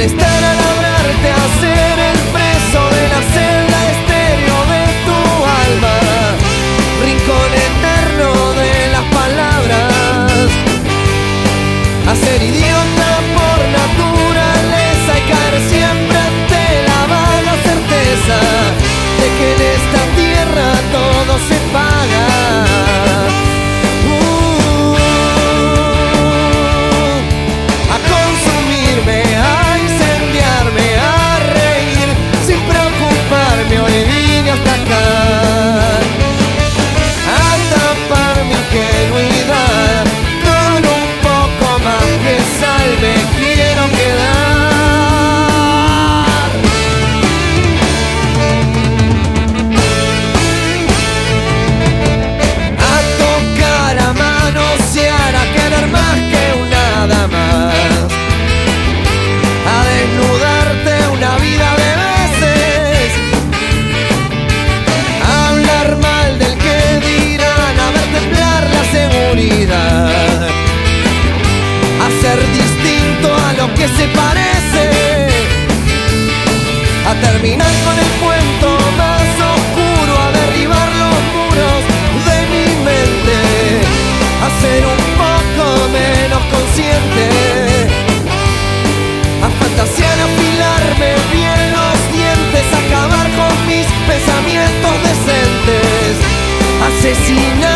malestar que se parece a terminar con el cuento más oscuro, a derribar los muros de mi mente, a ser un poco menos consciente, a fantasear, afilarme bien los dientes, acabar con mis pensamientos decentes, asesinar.